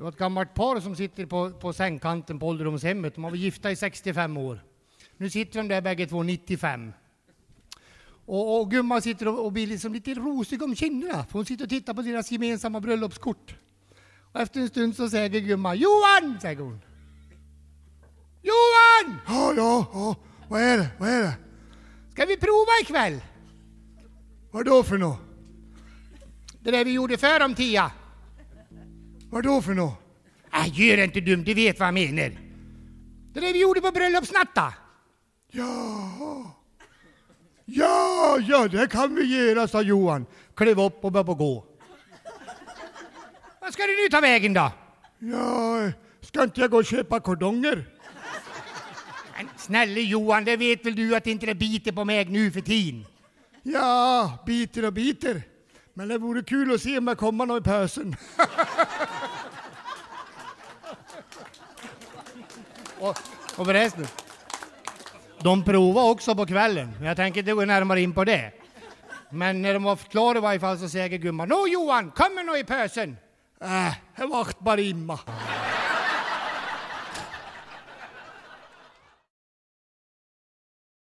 Det var ett gammalt par som sitter på, på sängkanten på ålderdomshemmet. De har varit gifta i 65 år. Nu sitter de där bägge två 95. Och, och gumman sitter och, och blir liksom lite rosig om kinderna, för hon sitter och tittar på deras gemensamma bröllopskort. Och efter en stund så säger gumman Johan, säger hon. Johan! Ja, ja, ja. Vad är det? Vad är det? Ska vi prova ikväll? Vad då för något? Det där vi gjorde för om tia. Vad då för något? Äh, gör inte dum, du vet vad jag menar. Det där vi gjorde på bröllopsnatta. Ja, ja, ja, det kan vi göra, sa Johan. Klev upp och började gå. Vad ska du nu ta vägen då? Ja, ska inte jag gå och köpa kordonger? Men snälla Johan, det vet väl du att inte det biter på mig nu för tiden? Ja, biter och biter. Men det vore kul att se om jag kommer någon i pösen. Och, och förresten, de provade också på kvällen. men Jag tänker inte gå närmare in på det. Men när de var klara i varje fall så säger gumman Nå Johan, kommer nå i pösen? Äh, det vart bara imma.